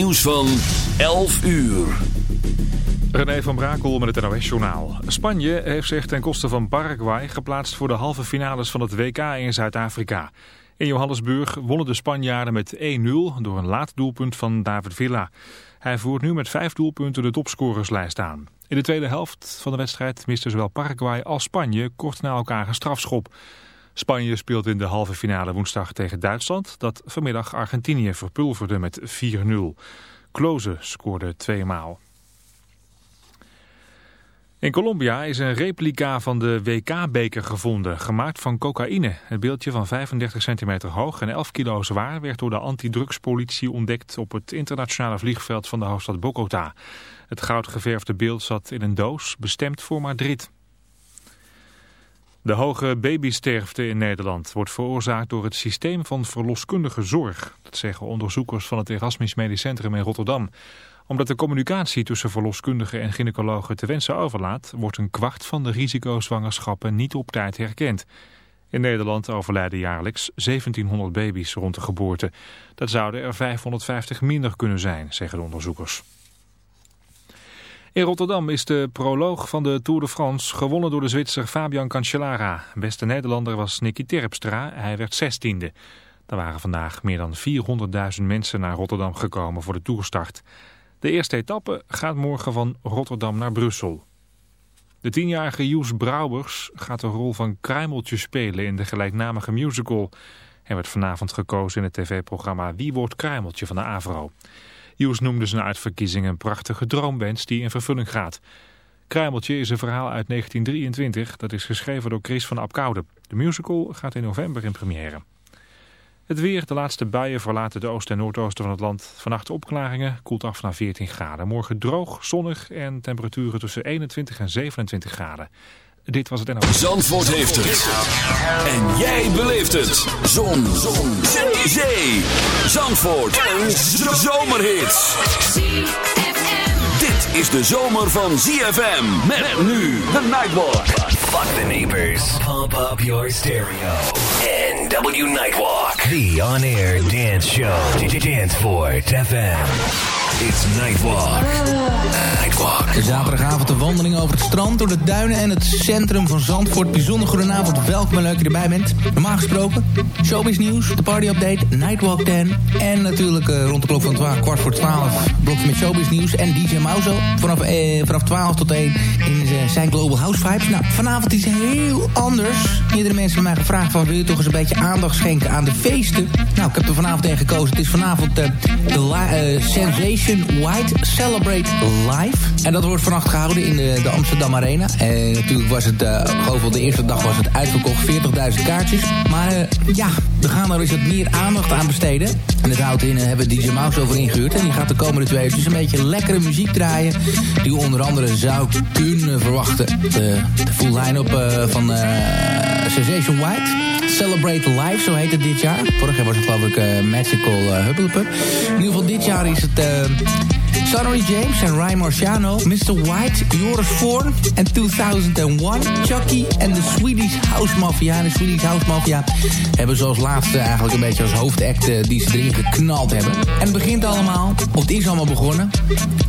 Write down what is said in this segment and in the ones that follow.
Nieuws van 11 uur. René van Brakel met het NOS-journaal. Spanje heeft zich ten koste van Paraguay geplaatst voor de halve finales van het WK in Zuid-Afrika. In Johannesburg wonnen de Spanjaarden met 1-0 door een laat doelpunt van David Villa. Hij voert nu met vijf doelpunten de topscorerslijst aan. In de tweede helft van de wedstrijd misten zowel Paraguay als Spanje kort na elkaar een strafschop. Spanje speelt in de halve finale woensdag tegen Duitsland... dat vanmiddag Argentinië verpulverde met 4-0. Kloze scoorde tweemaal. In Colombia is een replica van de WK-beker gevonden, gemaakt van cocaïne. Het beeldje van 35 centimeter hoog en 11 kilo zwaar werd door de antidrugspolitie ontdekt op het internationale vliegveld van de hoofdstad Bogota. Het goudgeverfde beeld zat in een doos, bestemd voor Madrid. De hoge babysterfte in Nederland wordt veroorzaakt door het systeem van verloskundige zorg. Dat zeggen onderzoekers van het Erasmus Medisch Centrum in Rotterdam. Omdat de communicatie tussen verloskundigen en gynaecologen te wensen overlaat... wordt een kwart van de risicozwangerschappen niet op tijd herkend. In Nederland overlijden jaarlijks 1700 baby's rond de geboorte. Dat zouden er 550 minder kunnen zijn, zeggen de onderzoekers. In Rotterdam is de proloog van de Tour de France gewonnen door de Zwitser Fabian Cancellara. Beste Nederlander was Nicky Terpstra, hij werd zestiende. Er waren vandaag meer dan 400.000 mensen naar Rotterdam gekomen voor de toerstart. De eerste etappe gaat morgen van Rotterdam naar Brussel. De tienjarige Joes Brouwers gaat de rol van Kruimeltje spelen in de gelijknamige musical. Hij werd vanavond gekozen in het tv-programma Wie wordt Kruimeltje van de AVRO. Hughes noemde zijn uitverkiezing een prachtige droomwens die in vervulling gaat. Kruimeltje is een verhaal uit 1923 dat is geschreven door Chris van Apkoude. De musical gaat in november in première. Het weer, de laatste buien verlaten de oost- en noordoosten van het land. Vannacht opklaringen, koelt af naar 14 graden. Morgen droog, zonnig en temperaturen tussen 21 en 27 graden. Dit was het NOS. Zandvoort heeft het. En jij beleeft het. Zon. Zon. Zee. Zandvoort. Een zomerhit. Dit is de zomer van ZFM. Met nu de Nightwalk. Fuck the neighbors. Pump up your stereo. NW Nightwalk. The on-air dance show. Danceport FM. It's Nightwalk. Nightwalk. Zaterdagavond een wandeling over het strand, door de duinen en het centrum van Zandvoort. Bijzonder goedenavond, welkom en leuk je erbij bent. Normaal gesproken, showbiz nieuws, de party update, Nightwalk 10. En natuurlijk uh, rond de klok van 12, kwart voor 12, blokje met showbiz nieuws. En DJ Mauzo vanaf, eh, vanaf 12 tot 1 in uh, zijn Global House Vibes. Nou, vanavond is heel anders. Meerdere mensen hebben mij gevraagd van, wil je toch eens een beetje aandacht schenken aan de feesten? Nou, ik heb er vanavond een gekozen. Het is vanavond de Sensation White Celebrate Live. En dat wordt vannacht gehouden in de, de Amsterdam Arena. En natuurlijk was het, uh, de eerste dag was het uitverkocht, 40.000 kaartjes. Maar ja, we gaan er eens wat meer aandacht aan besteden. En het houdt in, hebben DJ Mouse over ingehuurd. En die gaat de komende twee uur een beetje lekkere muziek draaien. Die u onder andere zou kunnen verwachten. De, de full line-up van Sensation White. Celebrate Life, zo heet het dit jaar. Vorig jaar was het geloof ik uh, Magical uh. In ieder geval dit jaar is het... Uh, Sonny James en Ryan Marciano, Mr. White, Joris Voorn en 2001, Chucky en de Swedish House Mafia. De Swedish House Mafia hebben zoals laatste eigenlijk een beetje als hoofdact uh, die ze erin geknald hebben. En het begint allemaal, of het is allemaal begonnen,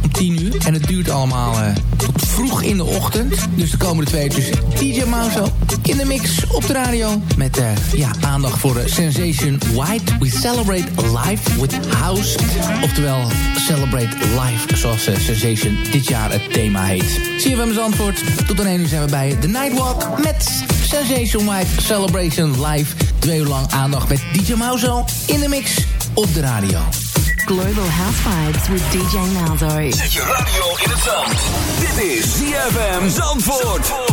om 10 uur. En het duurt allemaal uh, tot vroeg in de ochtend. Dus de komende twee uur DJ Mauso in de mix op de radio. Met uh, ja, aandacht voor de Sensation White. We celebrate life with house. Oftewel, celebrate life zoals uh, Sensation dit jaar het thema heet. Zie je hem eens antwoord. Tot dan 1 uur zijn we bij The Nightwalk met Sensation White Celebration Live. Twee uur lang aandacht met DJ Mauzo in de mix op de radio. Global House Vibes with DJ Malzo. Zet je radio in het zand. Dit is ZFM Zandvoort. Zandvoort.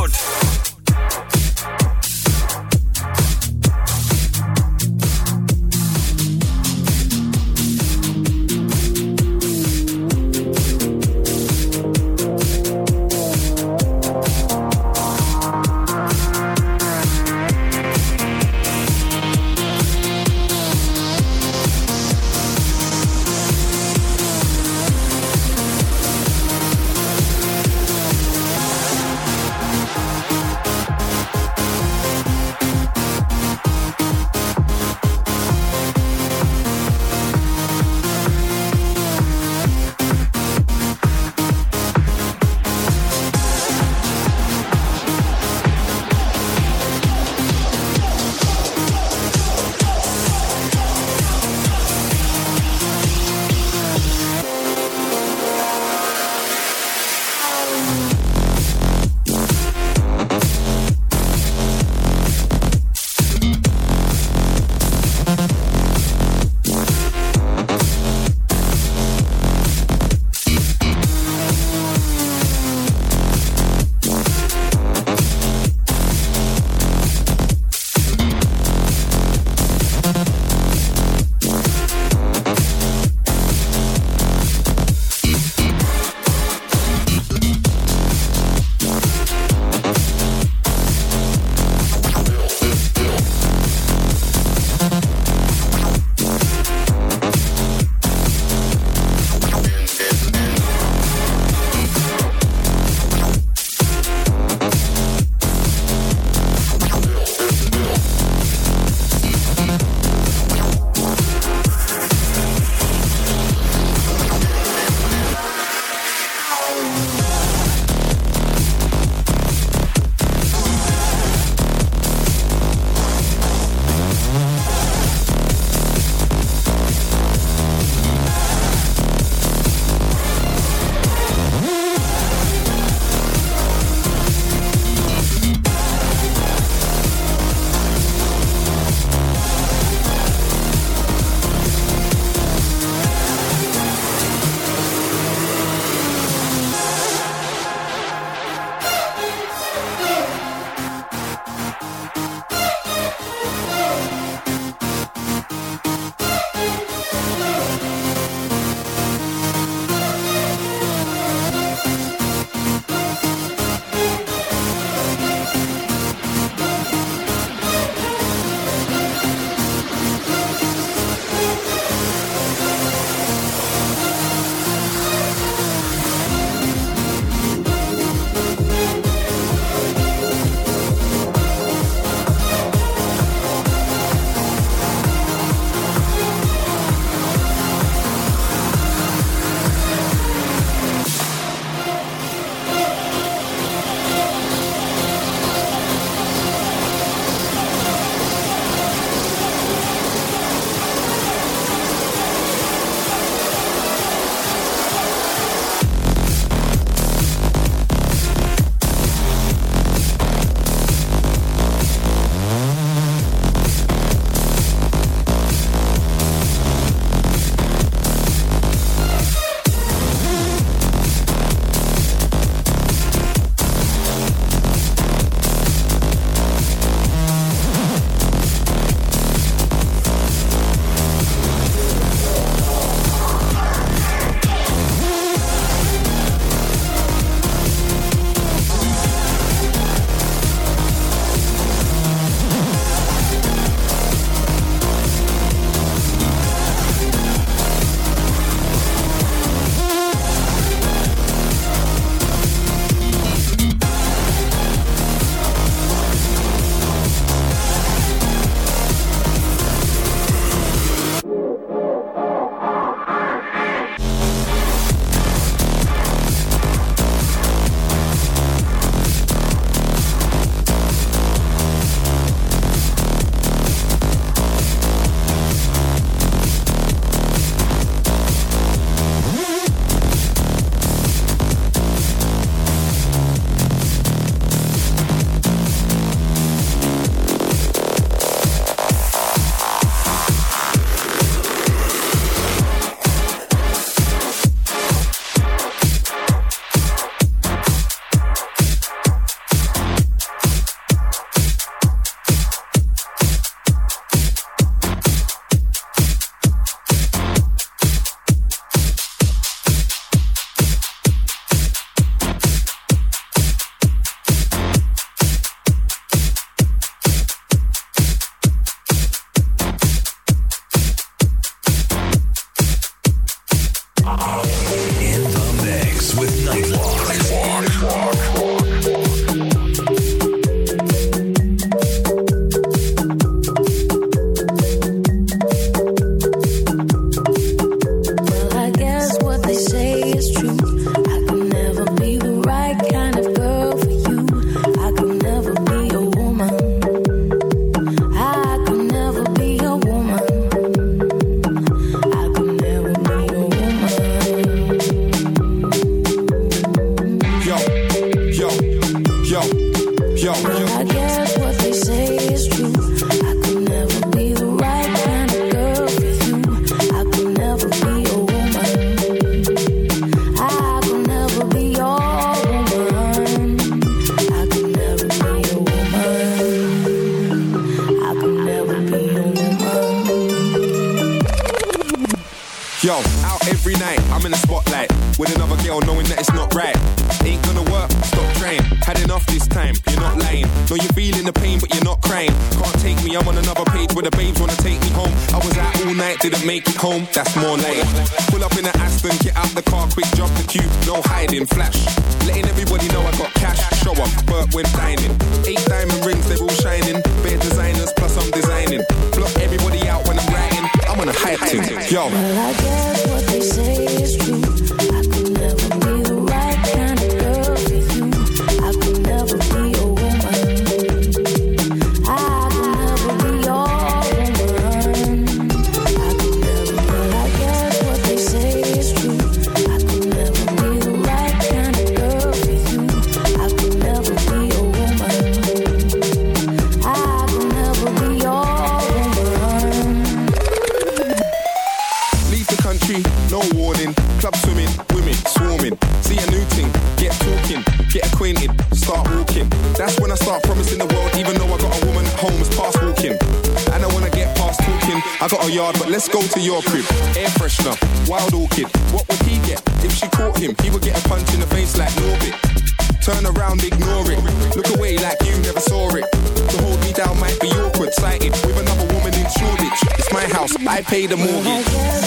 Pay the mortgage.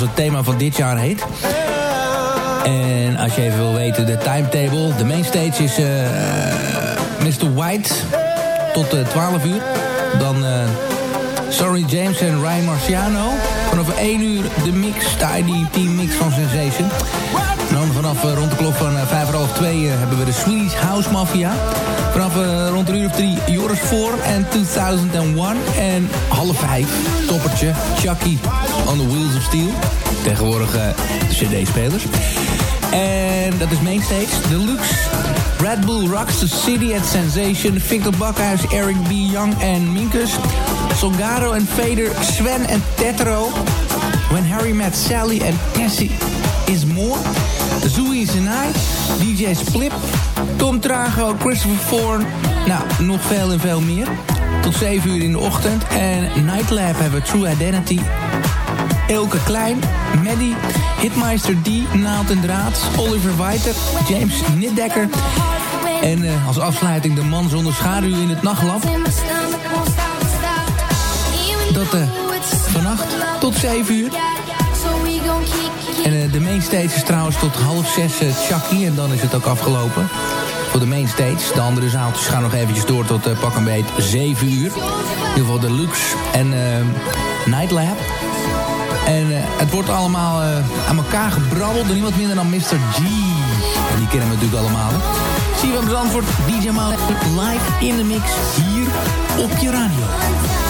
Zoals het thema van dit jaar heet. En als je even wil weten, de timetable. De mainstage is uh, Mr. White tot uh, 12 uur. Dan uh, Sorry James en Ryan Marciano. Vanaf 1 uur de mix, de IDT mix van Sensation. En vanaf uh, rond de klok van uh, 5 voor half 2 hebben we de Swedish House Mafia. Vanaf rond een uur of 3 Joris 4 en 2001. En half 5 toppertje Chucky on the Wheels of Steel. Tegenwoordig cd-spelers. En dat is Mainstage, Deluxe. Red Bull Rocks the City at Sensation. Victor Bakhuis, Eric B. Young en Minkus. Songaro en Fader, Sven en Tetro. When Harry Met Sally en Cassie is More. Zoe Zenai, DJ Splip, Tom Trago, Christopher Thorne. Nou, nog veel en veel meer. Tot 7 uur in de ochtend. En Nightlab hebben we True Identity. Elke Klein, Maddie, Hitmeister D, Naald en Draad, Oliver Weiter, James Niddekker. En uh, als afsluiting de man zonder schaduw in het nachtlab. Dat uh, vannacht tot 7 uur. En uh, de mainstage is trouwens tot half 6 Chucky. En dan is het ook afgelopen. Voor de mainstage. De andere zaaltjes gaan nog eventjes door tot uh, pak een beet 7 uur. In ieder geval de Lux en Nightlab. En uh, het wordt allemaal uh, aan elkaar gebrabbeld door niemand minder dan Mr. G. En die kennen we natuurlijk allemaal. Zie je van Zandvoort, DJ Mal live in de mix hier op je radio.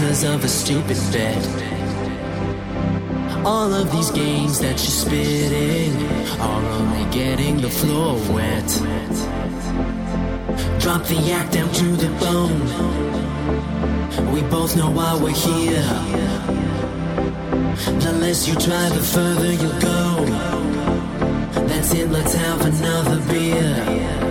I'm not here cause of a stupid bet. All of these games that you're spitting are only getting the floor wet. Drop the act down to the bone. We both know why we're here. The less you try, the further you'll go. That's it, let's have another beer.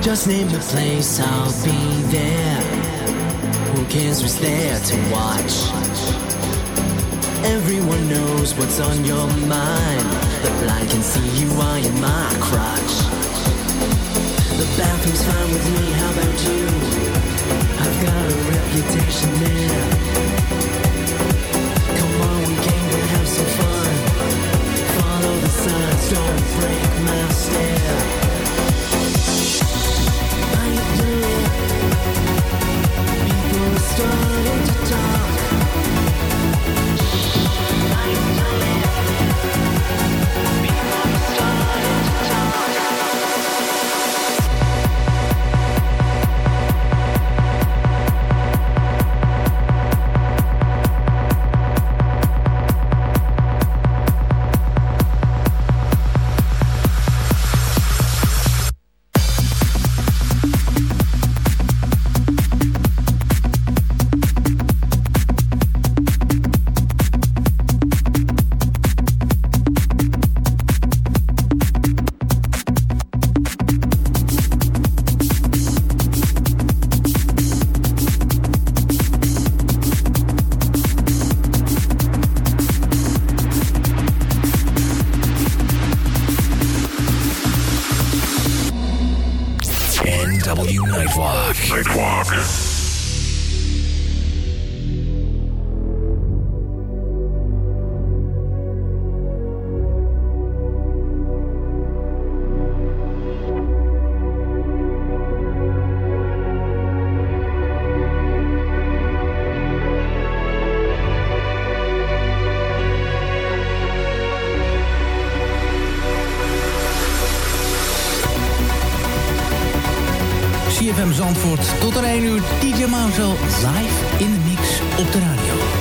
Just name the place, I'll be there. Who cares who's there to watch? Everyone knows what's on your mind. The blind can see you while you're my crotch. The bathroom's fine with me, how about you? I've got a reputation there. Come on, we came to have some fun. Follow the signs, don't break my stare. People starting to talk. CFM Zandvoort tot er 1 uur. DJ Mauzo live in de mix op de radio.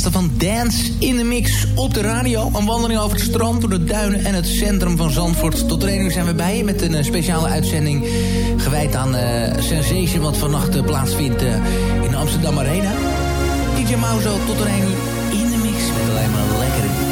Van dance in de mix op de radio. Een wandeling over het strand, door de duinen en het centrum van Zandvoort. Tot 1 uur zijn we bij je met een eh, speciale uitzending... gewijd aan uh, Sensation wat vannacht uh, plaatsvindt in de Amsterdam Arena. DJ Mauzo tot 1 uur in de mix met alleen maar lekkere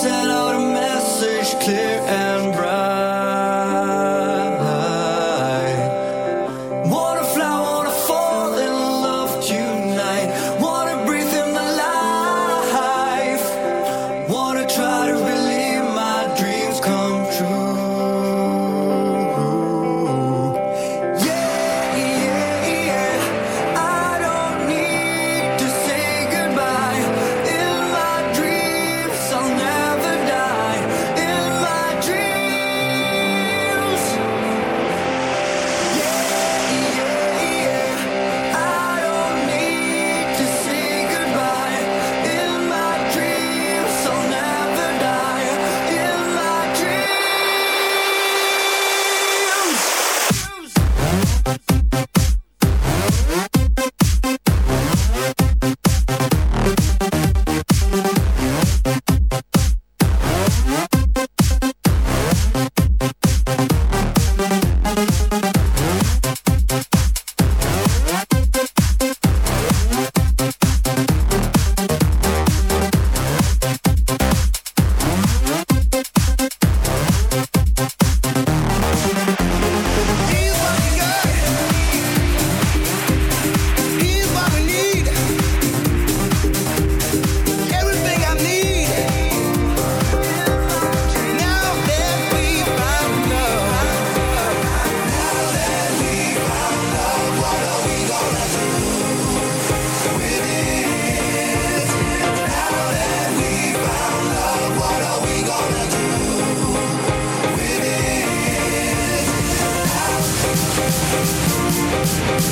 Send out a message clear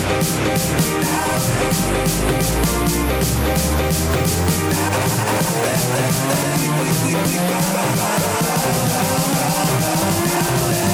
We, we, we, we, we,